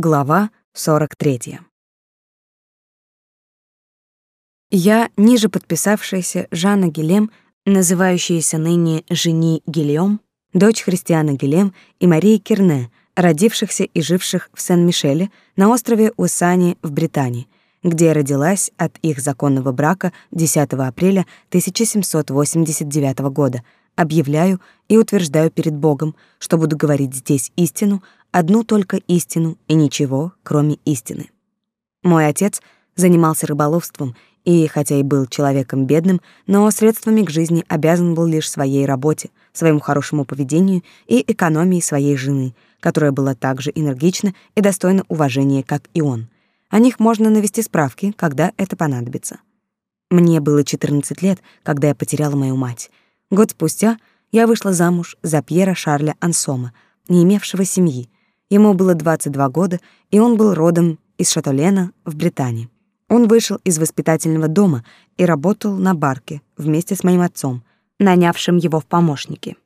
Глава 43. Я, ниже подписавшаяся Жанна Гелем, называющаяся ныне Жени Гильом, дочь Христиана Гелем и Марии Керне, родившихся и живших в Сен-Мишеле на острове Усани в Британии, где родилась от их законного брака 10 апреля 1789 года, объявляю и утверждаю перед Богом, что буду говорить здесь истину, одну только истину и ничего, кроме истины. Мой отец занимался рыболовством и, хотя и был человеком бедным, но средствами к жизни обязан был лишь своей работе, своему хорошему поведению и экономии своей жены, которая была так же энергична и достойна уважения, как и он. О них можно навести справки, когда это понадобится. Мне было 14 лет, когда я потеряла мою мать. Год спустя я вышла замуж за Пьера Шарля Ансома, не имевшего семьи. Ему было 22 года, и он был родом из Шатолена в Британии. Он вышел из воспитательного дома и работал на барке вместе с моим отцом, нанявшим его в помощники.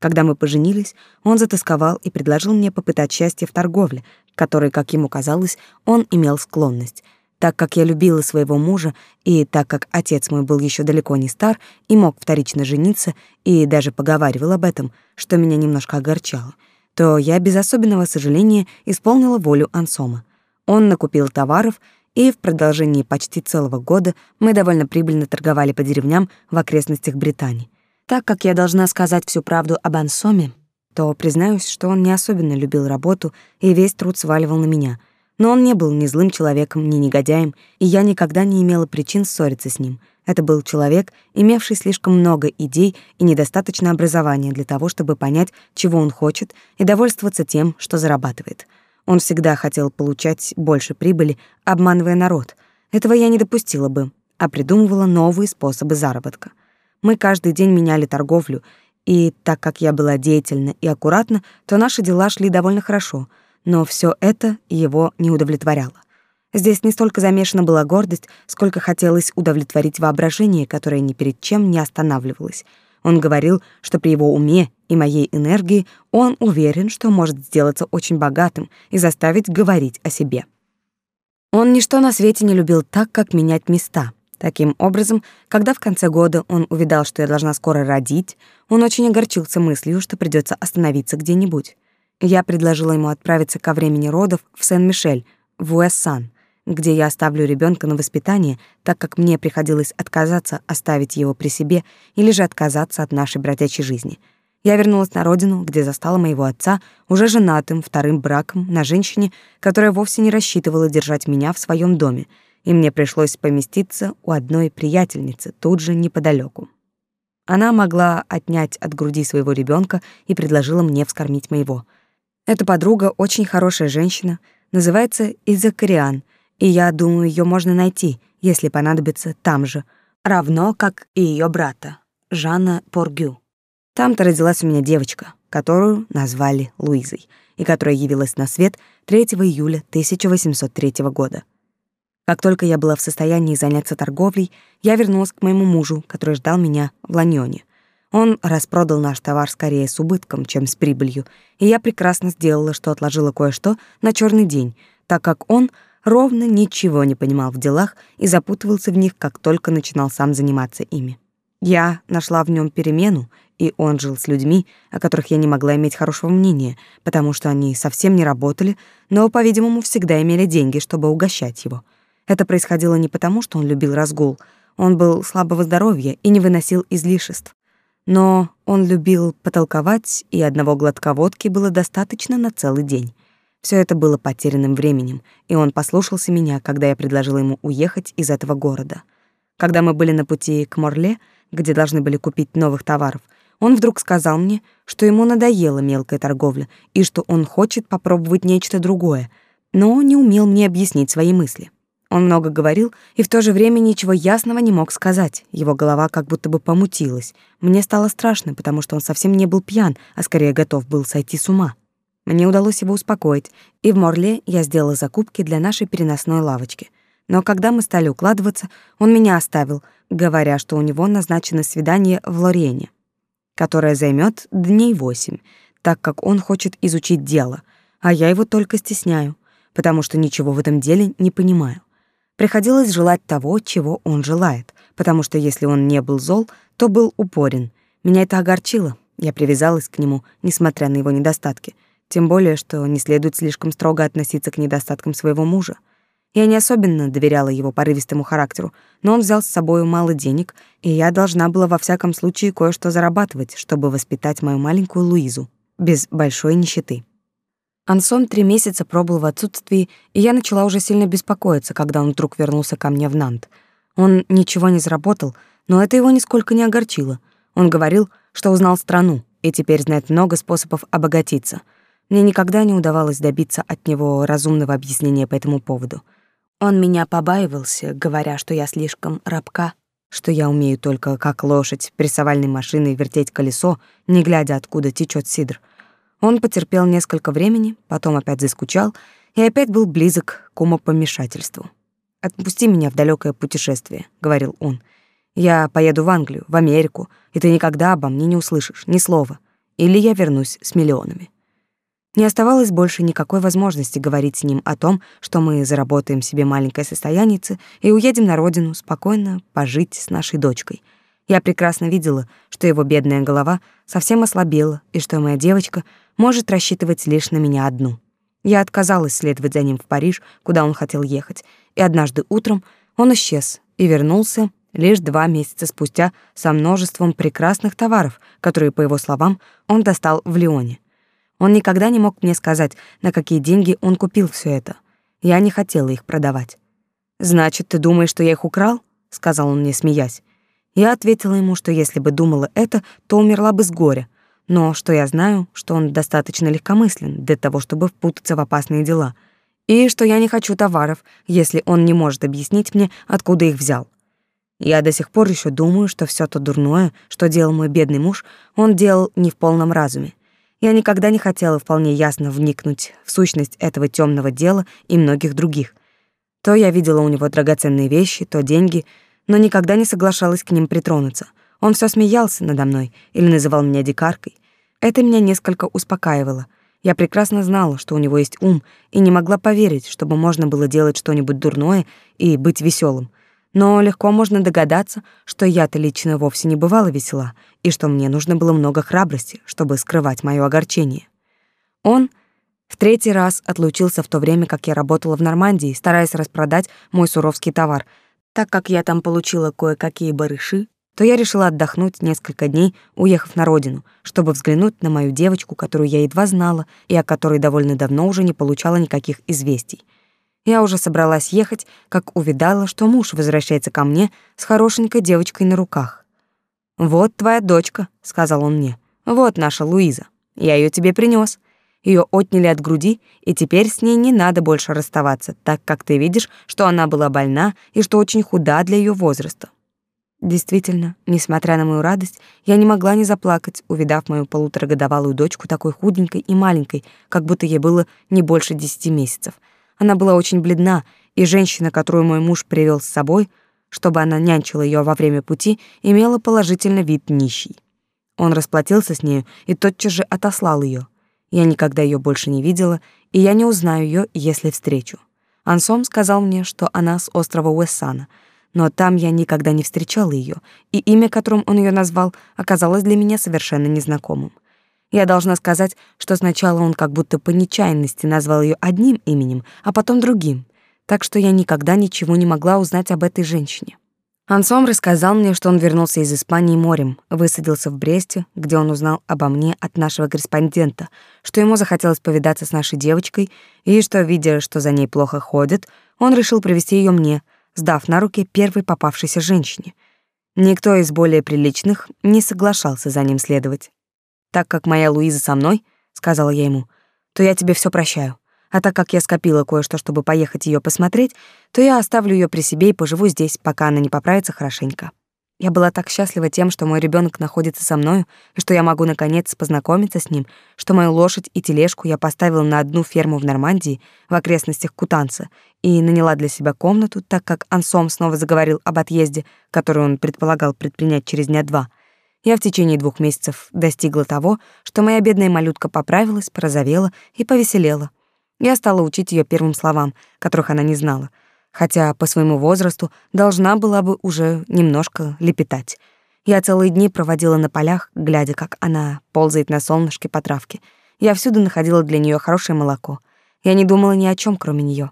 Когда мы поженились, он затасковал и предложил мне попытать счастье в торговле, которой, как ему казалось, он имел склонность. Так как я любила своего мужа, и так как отец мой был еще далеко не стар и мог вторично жениться, и даже поговаривал об этом, что меня немножко огорчало, то я без особенного сожаления исполнила волю Ансома. Он накупил товаров и в продолжении почти целого года мы довольно прибыльно торговали по деревням в окрестностях Британии. Так как я должна сказать всю правду об Ансоме, то признаюсь, что он не особенно любил работу и весь труд сваливал на меня. Но он не был ни злым человеком, ни негодяем, и я никогда не имела причин ссориться с ним. Это был человек, имевший слишком много идей и недостаточно образования для того, чтобы понять, чего он хочет, и довольствоваться тем, что зарабатывает — он всегда хотел получать больше прибыли, обманывая народ. Этого я не допустила бы, а придумывала новые способы заработка. Мы каждый день меняли торговлю, и так как я была деятельна и аккуратна, то наши дела шли довольно хорошо, но все это его не удовлетворяло. Здесь не столько замешана была гордость, сколько хотелось удовлетворить воображение, которое ни перед чем не останавливалось — он говорил, что при его уме и моей энергии он уверен, что может сделаться очень богатым и заставить говорить о себе. Он ничто на свете не любил так, как менять места. Таким образом, когда в конце года он увидал, что я должна скоро родить, он очень огорчился мыслью, что придется остановиться где-нибудь. Я предложила ему отправиться ко времени родов в Сен-Мишель, в Уэссан, где я оставлю ребенка на воспитание, так как мне приходилось отказаться оставить его при себе или же отказаться от нашей бродячей жизни. Я вернулась на родину, где застала моего отца уже женатым вторым браком на женщине, которая вовсе не рассчитывала держать меня в своем доме, и мне пришлось поместиться у одной приятельницы тут же неподалеку. Она могла отнять от груди своего ребенка и предложила мне вскормить моего. Эта подруга очень хорошая женщина, называется Изакариан — и я думаю, ее можно найти, если понадобится там же, равно как и ее брата, Жанна Поргю. Там-то родилась у меня девочка, которую назвали Луизой, и которая явилась на свет 3 июля 1803 года. Как только я была в состоянии заняться торговлей, я вернулась к моему мужу, который ждал меня в Ланьоне. Он распродал наш товар скорее с убытком, чем с прибылью, и я прекрасно сделала, что отложила кое-что на черный день, так как он — ровно ничего не понимал в делах и запутывался в них, как только начинал сам заниматься ими. Я нашла в нем перемену, и он жил с людьми, о которых я не могла иметь хорошего мнения, потому что они совсем не работали, но, по-видимому, всегда имели деньги, чтобы угощать его. Это происходило не потому, что он любил разгул, он был слабого здоровья и не выносил излишеств. Но он любил потолковать, и одного глотка водки было достаточно на целый день. Все это было потерянным временем, и он послушался меня, когда я предложила ему уехать из этого города. Когда мы были на пути к Морле, где должны были купить новых товаров, он вдруг сказал мне, что ему надоела мелкая торговля и что он хочет попробовать нечто другое, но не умел мне объяснить свои мысли. Он много говорил и в то же время ничего ясного не мог сказать. Его голова как будто бы помутилась. Мне стало страшно, потому что он совсем не был пьян, а скорее готов был сойти с ума. Мне удалось его успокоить, и в Морле я сделала закупки для нашей переносной лавочки. Но когда мы стали укладываться, он меня оставил, говоря, что у него назначено свидание в Лорене, которое займет дней восемь, так как он хочет изучить дело, а я его только стесняю. потому что ничего в этом деле не понимаю. Приходилось желать того, чего он желает, потому что если он не был зол, то был упорен. Меня это огорчило. Я привязалась к нему, несмотря на его недостатки. Тем более, что не следует слишком строго относиться к недостаткам своего мужа. Я не особенно доверяла его порывистому характеру, но он взял с собой мало денег, и я должна была во всяком случае кое-что зарабатывать, чтобы воспитать мою маленькую Луизу, без большой нищеты. Ансон три месяца пробыл в отсутствии, и я начала уже сильно беспокоиться, когда он вдруг вернулся ко мне в Нант. Он ничего не заработал, но это его нисколько не огорчило. Он говорил, что узнал страну и теперь знает много способов обогатиться. Мне никогда не удавалось добиться от него разумного объяснения по этому поводу. Он меня побаивался, говоря, что я слишком рабка, что я умею только как лошадь прессовальной машиной вертеть колесо, не глядя, откуда течет сидр — он потерпел несколько времени, потом опять заскучал и опять был близок к умопомешательству. «Отпусти меня в далекое путешествие», — говорил он. «Я поеду в Англию, в Америку, и ты никогда обо мне не услышишь ни слова. Или я вернусь с миллионами». Не оставалось больше никакой возможности говорить с ним о том, что мы заработаем себе маленькое состояние и уедем на родину спокойно пожить с нашей дочкой — я прекрасно видела, что его бедная голова совсем ослабела и что моя девочка может рассчитывать лишь на меня одну. Я отказалась следовать за ним в Париж, куда он хотел ехать, и однажды утром он исчез и вернулся лишь два месяца спустя со множеством прекрасных товаров, которые, по его словам, он достал в Лионе. Он никогда не мог мне сказать, на какие деньги он купил все это. Я не хотела их продавать. «Значит, ты думаешь, что я их украл?» — сказал он мне, смеясь. Я ответила ему, что если бы думала это, то умерла бы с горя, но что я знаю, что он достаточно легкомыслен для того, чтобы впутаться в опасные дела, и что я не хочу товаров, если он не может объяснить мне, откуда их взял. Я до сих пор еще думаю, что все то дурное, что делал мой бедный муж, он делал не в полном разуме. Я никогда не хотела вполне ясно вникнуть в сущность этого темного дела и многих других. То я видела у него драгоценные вещи, то деньги — но никогда не соглашалась к ним притронуться. Он все смеялся надо мной или называл меня дикаркой. Это меня несколько успокаивало. Я прекрасно знала, что у него есть ум, и не могла поверить, чтобы можно было делать что-нибудь дурное и быть веселым. Но легко можно догадаться, что я-то лично вовсе не бывала весела, и что мне нужно было много храбрости, чтобы скрывать мое огорчение. Он в третий раз отлучился в то время, как я работала в Нормандии, стараясь распродать мой суровский товар — так как я там получила кое-какие барыши, то я решила отдохнуть несколько дней, уехав на родину, чтобы взглянуть на мою девочку, которую я едва знала и о которой довольно давно уже не получала никаких известий. Я уже собралась ехать, как увидала, что муж возвращается ко мне с хорошенькой девочкой на руках. «Вот твоя дочка», — сказал он мне. «Вот наша Луиза. Я ее тебе принес. Ее отняли от груди, и теперь с ней не надо больше расставаться, так как ты видишь, что она была больна и что очень худа для ее возраста. Действительно, несмотря на мою радость, я не могла не заплакать, увидав мою полуторагодовалую дочку такой худенькой и маленькой, как будто ей было не больше десяти месяцев. Она была очень бледна, и женщина, которую мой муж привел с собой, чтобы она нянчила ее во время пути, имела положительно вид нищий. Он расплатился с нею и тотчас же отослал ее. Я никогда ее больше не видела, и я не узнаю ее, если встречу. Ансом сказал мне, что она с острова Уэссана, но там я никогда не встречала ее, и имя, которым он ее назвал, оказалось для меня совершенно незнакомым. Я должна сказать, что сначала он как будто по нечаянности назвал ее одним именем, а потом другим, так что я никогда ничего не могла узнать об этой женщине. Ансом рассказал мне, что он вернулся из Испании морем, высадился в Бресте, где он узнал обо мне от нашего корреспондента, что ему захотелось повидаться с нашей девочкой, и что, видя, что за ней плохо ходят, он решил привести ее мне, сдав на руки первой попавшейся женщине. Никто из более приличных не соглашался за ним следовать. «Так как моя Луиза со мной», — сказала я ему, — «то я тебе все прощаю. А так как я скопила кое-что, чтобы поехать ее посмотреть, то я оставлю ее при себе и поживу здесь, пока она не поправится хорошенько. Я была так счастлива тем, что мой ребенок находится со мною, и что я могу наконец познакомиться с ним, что мою лошадь и тележку я поставила на одну ферму в Нормандии, в окрестностях Кутанца, и наняла для себя комнату, так как Ансом снова заговорил об отъезде, который он предполагал предпринять через дня два. Я в течение двух месяцев достигла того, что моя бедная малютка поправилась, порозовела и повеселела. Я стала учить ее первым словам, которых она не знала, хотя по своему возрасту должна была бы уже немножко лепетать. Я целые дни проводила на полях, глядя, как она ползает на солнышке по травке. Я всюду находила для нее хорошее молоко. Я не думала ни о чем, кроме нее.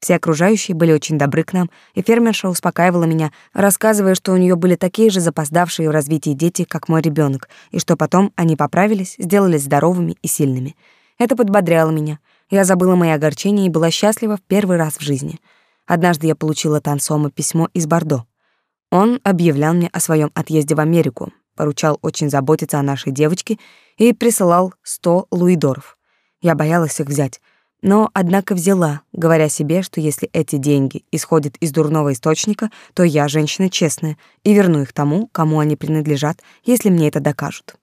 Все окружающие были очень добры к нам, и фермерша успокаивала меня, рассказывая, что у нее были такие же запоздавшие в развитии дети, как мой ребенок, и что потом они поправились, сделались здоровыми и сильными. Это подбодряло меня. Я забыла мои огорчения и была счастлива в первый раз в жизни. Однажды я получила Тансома письмо из Бордо. Он объявлял мне о своем отъезде в Америку, поручал очень заботиться о нашей девочке и присылал сто луидоров. Я боялась их взять, но, однако, взяла, говоря себе, что если эти деньги исходят из дурного источника, то я женщина честная и верну их тому, кому они принадлежат, если мне это докажут.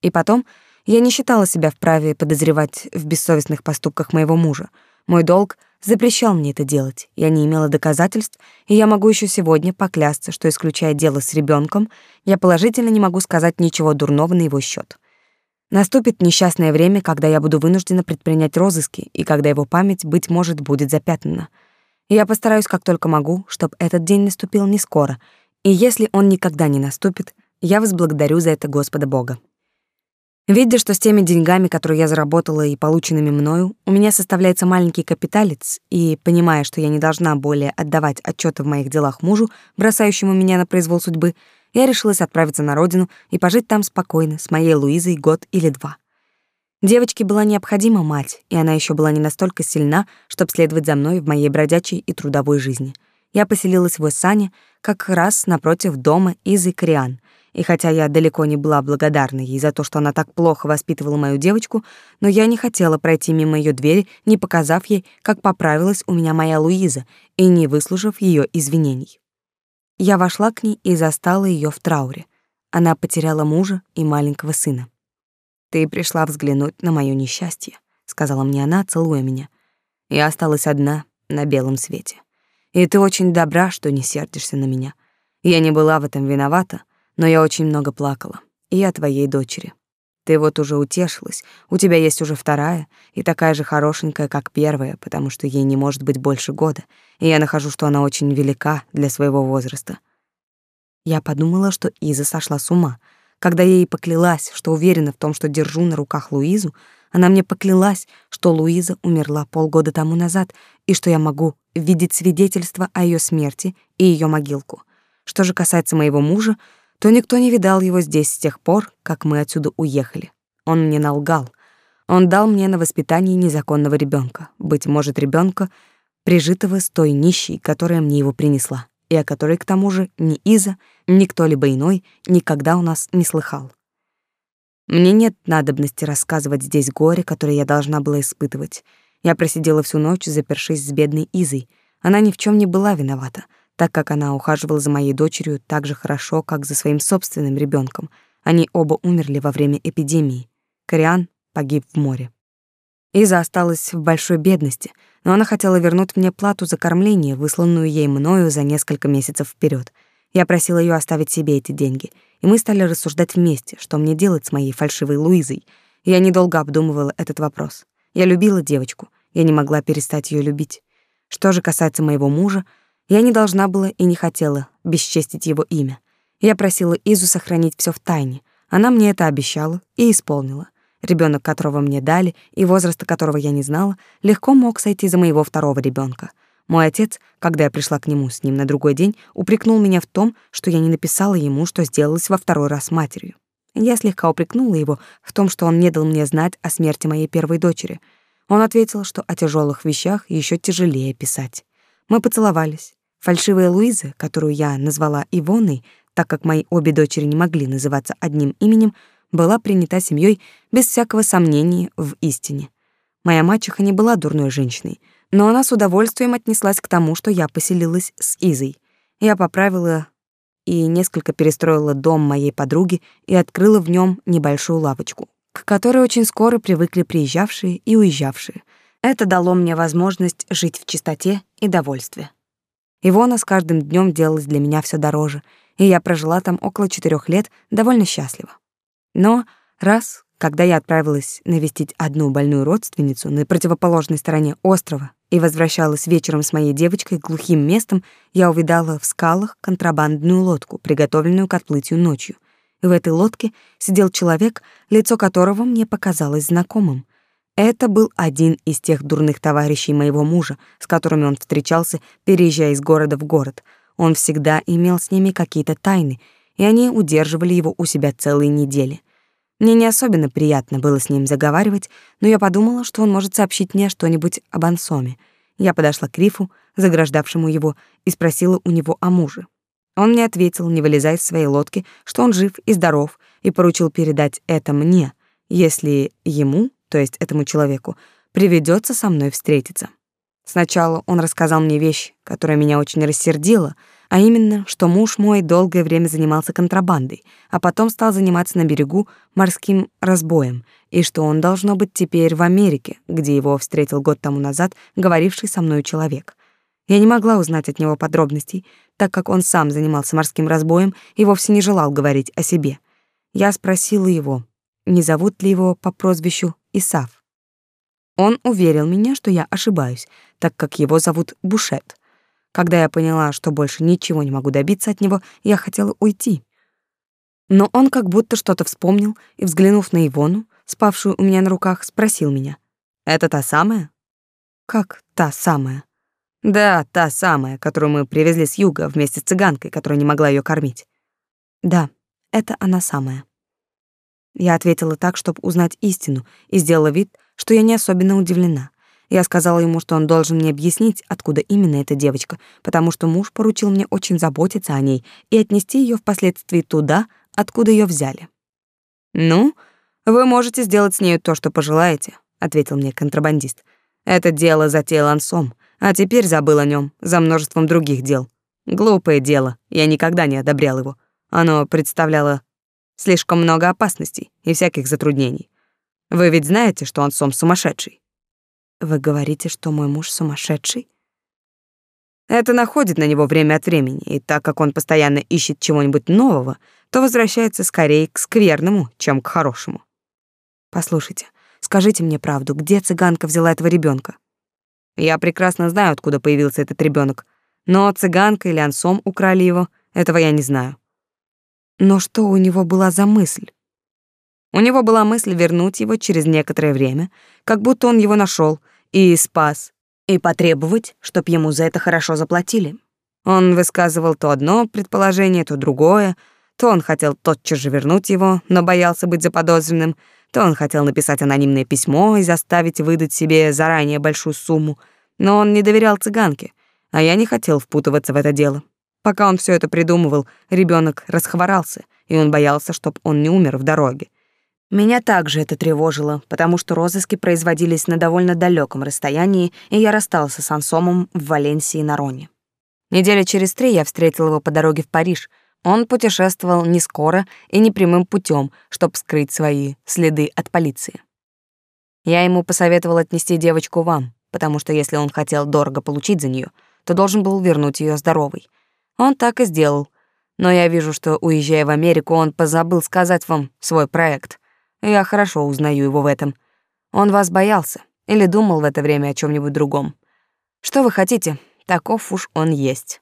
И потом, я не считала себя вправе подозревать в бессовестных поступках моего мужа. Мой долг запрещал мне это делать, я не имела доказательств, и я могу еще сегодня поклясться, что, исключая дело с ребенком, я положительно не могу сказать ничего дурного на его счет. Наступит несчастное время, когда я буду вынуждена предпринять розыски, и когда его память, быть может, будет запятнана. я постараюсь как только могу, чтобы этот день наступил не скоро, и если он никогда не наступит, я возблагодарю за это Господа Бога. Видя, что с теми деньгами, которые я заработала и полученными мною, у меня составляется маленький капиталец, и понимая, что я не должна более отдавать отчеты в моих делах мужу, бросающему меня на произвол судьбы, я решилась отправиться на родину и пожить там спокойно с моей Луизой год или два. Девочке была необходима мать, и она еще была не настолько сильна, чтобы следовать за мной в моей бродячей и трудовой жизни. Я поселилась в Эссане, как раз напротив дома Изы Криан, и хотя я далеко не была благодарна ей за то, что она так плохо воспитывала мою девочку, но я не хотела пройти мимо ее двери, не показав ей, как поправилась у меня моя Луиза, и не выслушав ее извинений. Я вошла к ней и застала ее в трауре. Она потеряла мужа и маленького сына. «Ты пришла взглянуть на мое несчастье», — сказала мне она, целуя меня. «Я осталась одна на белом свете. И ты очень добра, что не сердишься на меня. Я не была в этом виновата, но я очень много плакала. И я твоей дочери. Ты вот уже утешилась, у тебя есть уже вторая, и такая же хорошенькая, как первая, потому что ей не может быть больше года, и я нахожу, что она очень велика для своего возраста. Я подумала, что Иза сошла с ума. Когда я ей поклялась, что уверена в том, что держу на руках Луизу, она мне поклялась, что Луиза умерла полгода тому назад, и что я могу видеть свидетельство о ее смерти и ее могилку. Что же касается моего мужа, то никто не видал его здесь с тех пор, как мы отсюда уехали. Он мне налгал. Он дал мне на воспитание незаконного ребенка, быть может, ребенка, прижитого с той нищей, которая мне его принесла, и о которой, к тому же, ни Иза, ни кто-либо иной никогда у нас не слыхал. Мне нет надобности рассказывать здесь горе, которое я должна была испытывать. Я просидела всю ночь, запершись с бедной Изой. Она ни в чем не была виновата — так как она ухаживала за моей дочерью так же хорошо, как за своим собственным ребенком. Они оба умерли во время эпидемии. Кориан погиб в море. Иза осталась в большой бедности, но она хотела вернуть мне плату за кормление, высланную ей мною за несколько месяцев вперед. Я просила ее оставить себе эти деньги, и мы стали рассуждать вместе, что мне делать с моей фальшивой Луизой. Я недолго обдумывала этот вопрос. Я любила девочку, я не могла перестать ее любить. Что же касается моего мужа, я не должна была и не хотела бесчестить его имя. Я просила Изу сохранить все в тайне. Она мне это обещала и исполнила. Ребенок, которого мне дали и возраста которого я не знала, легко мог сойти за моего второго ребенка. Мой отец, когда я пришла к нему с ним на другой день, упрекнул меня в том, что я не написала ему, что сделалась во второй раз матерью. Я слегка упрекнула его в том, что он не дал мне знать о смерти моей первой дочери. Он ответил, что о тяжелых вещах еще тяжелее писать. Мы поцеловались. Фальшивая Луиза, которую я назвала Ивоной, так как мои обе дочери не могли называться одним именем, была принята семьей без всякого сомнения в истине. Моя мачеха не была дурной женщиной, но она с удовольствием отнеслась к тому, что я поселилась с Изой. Я поправила и несколько перестроила дом моей подруги и открыла в нем небольшую лавочку, к которой очень скоро привыкли приезжавшие и уезжавшие. Это дало мне возможность жить в чистоте и довольстве. Ивона с каждым днем делалась для меня все дороже, и я прожила там около четырех лет довольно счастливо. Но раз, Когда я отправилась навестить одну больную родственницу на противоположной стороне острова и возвращалась вечером с моей девочкой к глухим местам, я увидала в скалах контрабандную лодку, приготовленную к отплытию ночью. В этой лодке сидел человек, лицо которого мне показалось знакомым. Это был один из тех дурных товарищей моего мужа, с которыми он встречался, переезжая из города в город. Он всегда имел с ними какие-то тайны, и они удерживали его у себя целые недели. Мне не особенно приятно было с ним заговаривать, но я подумала, что он может сообщить мне что-нибудь об Ансоме. Я подошла к Рифу, заграждавшему его, и спросила у него о муже. Он мне ответил, не вылезая из своей лодки, что он жив и здоров, и поручил передать это мне, если ему, то есть этому человеку, приведется со мной встретиться. Сначала он рассказал мне вещь, которая меня очень рассердила — а именно, что муж мой долгое время занимался контрабандой, а потом стал заниматься на берегу морским разбоем, и что он должно быть теперь в Америке, где его встретил год тому назад говоривший со мной человек. Я не могла узнать от него подробностей, так как он сам занимался морским разбоем и вовсе не желал говорить о себе. Я спросила его, не зовут ли его по прозвищу Исав. Он уверил меня, что я ошибаюсь, так как его зовут Бушет — когда я поняла, что больше ничего не могу добиться от него, я хотела уйти. Но он как будто что-то вспомнил и, взглянув на Ивону, спавшую у меня на руках, спросил меня. «Это та самая?» «Как та самая?» «Да, та самая, которую мы привезли с юга вместе с цыганкой, которая не могла ее кормить». «Да, это она самая». Я ответила так, чтобы узнать истину, и сделала вид, что я не особенно удивлена. Я сказала ему, что он должен мне объяснить, откуда именно эта девочка, потому что муж поручил мне очень заботиться о ней и отнести ее впоследствии туда, откуда ее взяли. «Ну, вы можете сделать с ней то, что пожелаете», — ответил мне контрабандист. «Это дело затеял Ансом, а теперь забыл о нем за множеством других дел. Глупое дело, я никогда не одобрял его. Оно представляло слишком много опасностей и всяких затруднений. Вы ведь знаете, что Ансом сумасшедший?» Вы говорите, что мой муж сумасшедший? Это находит на него время от времени, и так как он постоянно ищет чего-нибудь нового, то возвращается скорее к скверному, чем к хорошему. Послушайте, скажите мне правду, где цыганка взяла этого ребенка? Я прекрасно знаю, откуда появился этот ребенок, но цыганка или ансом украли его, этого я не знаю. Но что у него была за мысль? У него была мысль вернуть его через некоторое время, как будто он его нашел и спас, и потребовать, чтоб ему за это хорошо заплатили. Он высказывал то одно предположение, то другое, то он хотел тотчас же вернуть его, но боялся быть заподозренным, то он хотел написать анонимное письмо и заставить выдать себе заранее большую сумму, но он не доверял цыганке, а я не хотел впутываться в это дело. Пока он все это придумывал, ребенок расхворался, и он боялся, чтоб он не умер в дороге. Меня также это тревожило, потому что розыски производились на довольно далеком расстоянии, и я расстался с Ансомом в Валенсии на Роне. Недели через три я встретил его по дороге в Париж. Он путешествовал не скоро и не прямым путем, чтобы скрыть свои следы от полиции. Я ему посоветовал отнести девочку вам, потому что если он хотел дорого получить за нее, то должен был вернуть ее здоровой. Он так и сделал. Но я вижу, что, уезжая в Америку, он позабыл сказать вам свой проект. Я хорошо узнаю его в этом. Он вас боялся или думал в это время о чем нибудь другом. Что вы хотите, таков уж он есть.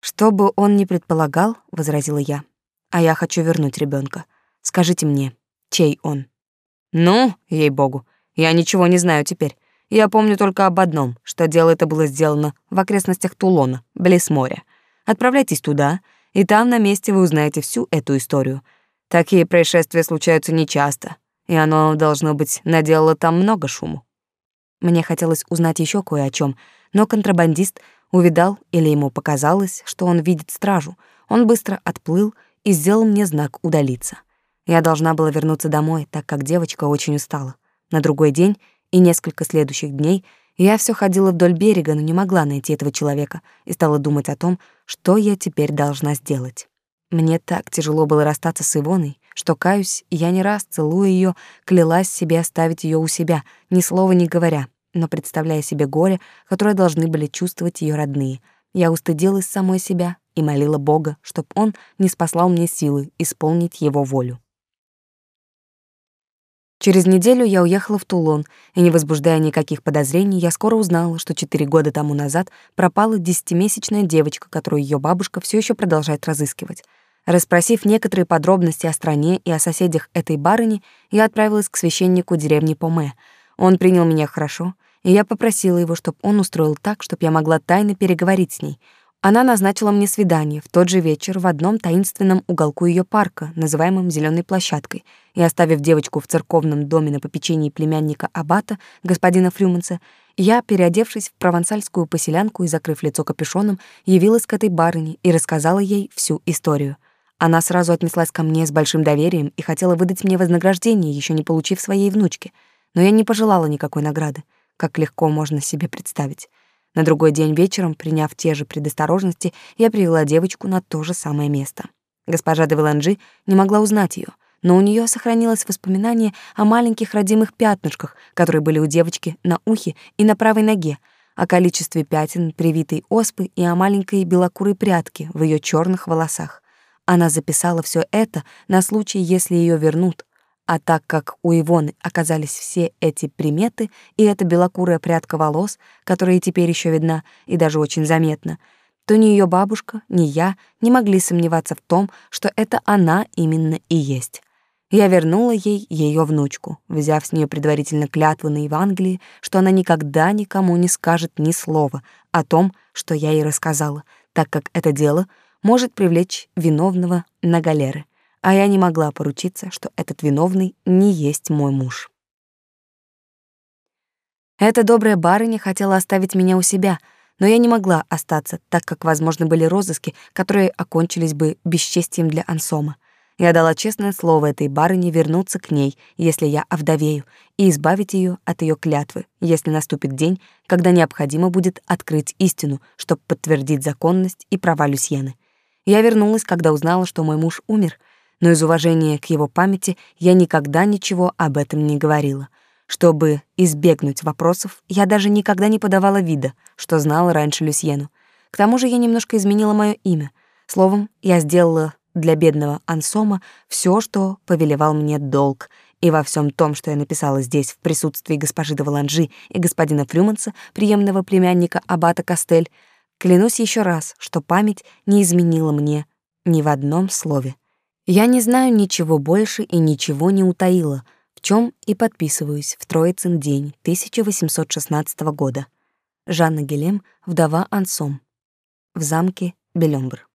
Что бы он ни предполагал, возразила я. А я хочу вернуть ребенка. Скажите мне, чей он? Ну, ей-богу, я ничего не знаю теперь. Я помню только об одном, что дело это было сделано в окрестностях Тулона, близ моря. Отправляйтесь туда, и там на месте вы узнаете всю эту историю — Такие происшествия случаются нечасто, и оно, должно быть, наделало там много шуму. Мне хотелось узнать еще кое о чем, но контрабандист увидал или ему показалось, что он видит стражу. Он быстро отплыл и сделал мне знак удалиться. Я должна была вернуться домой, так как девочка очень устала. На другой день и несколько следующих дней я все ходила вдоль берега, но не могла найти этого человека и стала думать о том, что я теперь должна сделать. Мне так тяжело было расстаться с Ивоной, что, каюсь, я не раз, целуя ее, клялась себе оставить ее у себя, ни слова не говоря, но представляя себе горе, которое должны были чувствовать ее родные. Я устыдилась самой себя и молила Бога, чтоб он не спаслал мне силы исполнить его волю. Через неделю я уехала в Тулон, и не возбуждая никаких подозрений, я скоро узнала, что четыре года тому назад пропала десятимесячная девочка, которую ее бабушка все еще продолжает разыскивать. Расспросив некоторые подробности о стране и о соседях этой барыни, я отправилась к священнику деревни Поме. Он принял меня хорошо, и я попросила его, чтобы он устроил так, чтобы я могла тайно переговорить с ней. Она назначила мне свидание в тот же вечер в одном таинственном уголку ее парка, называемом Зеленой площадкой, и оставив девочку в церковном доме на попечении племянника аббата, господина Фрюманса, я, переодевшись в провансальскую поселянку и закрыв лицо капюшоном, явилась к этой барыне и рассказала ей всю историю. Она сразу отнеслась ко мне с большим доверием и хотела выдать мне вознаграждение, еще не получив своей внучки, но я не пожелала никакой награды, как легко можно себе представить. На другой день вечером, приняв те же предосторожности, я привела девочку на то же самое место. Госпожа де Валанжи не могла узнать ее, но у нее сохранилось воспоминание о маленьких родимых пятнышках, которые были у девочки на ухе и на правой ноге, о количестве пятен, привитой оспы и о маленькой белокурой прядке в ее черных волосах. Она записала все это на случай, если ее вернут, а так как у Ивоны оказались все эти приметы и эта белокурая прядка волос, которая теперь еще видна и даже очень заметна, то ни ее бабушка, ни я не могли сомневаться в том, что это она именно и есть. Я вернула ей ее внучку, взяв с нее предварительно клятву на Евангелии, что она никогда никому не скажет ни слова о том, что я ей рассказала, так как это дело может привлечь виновного на галеры а я не могла поручиться, что этот виновный не есть мой муж. Эта добрая барыня хотела оставить меня у себя, но я не могла остаться, так как возможны были розыски, которые окончились бы бесчестием для Ансома. Я дала честное слово этой барыне вернуться к ней, если я овдовею, и избавить ее от ее клятвы, если наступит день, когда необходимо будет открыть истину, чтобы подтвердить законность и права Люсьены. Я вернулась, когда узнала, что мой муж умер — но из уважения к его памяти я никогда ничего об этом не говорила. Чтобы избегнуть вопросов, я даже никогда не подавала вида, что знала раньше Люсьену. К тому же я немножко изменила мое имя. Словом, я сделала для бедного Ансома все, что повелевал мне долг, и во всем том, что я написала здесь в присутствии госпожи де Валанжи и господина Фрюманса, преемного племянника аббата Кастель, клянусь еще раз, что память не изменила мне ни в одном слове. Я не знаю ничего больше и ничего не утаила, в чем и подписываюсь в Троицын день 1816 года. Жанна Гелем, вдова Ансом. В замке Белёмбр.